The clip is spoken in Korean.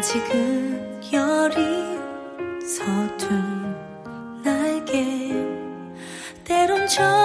아직은 여린 서툰 날개 때론 저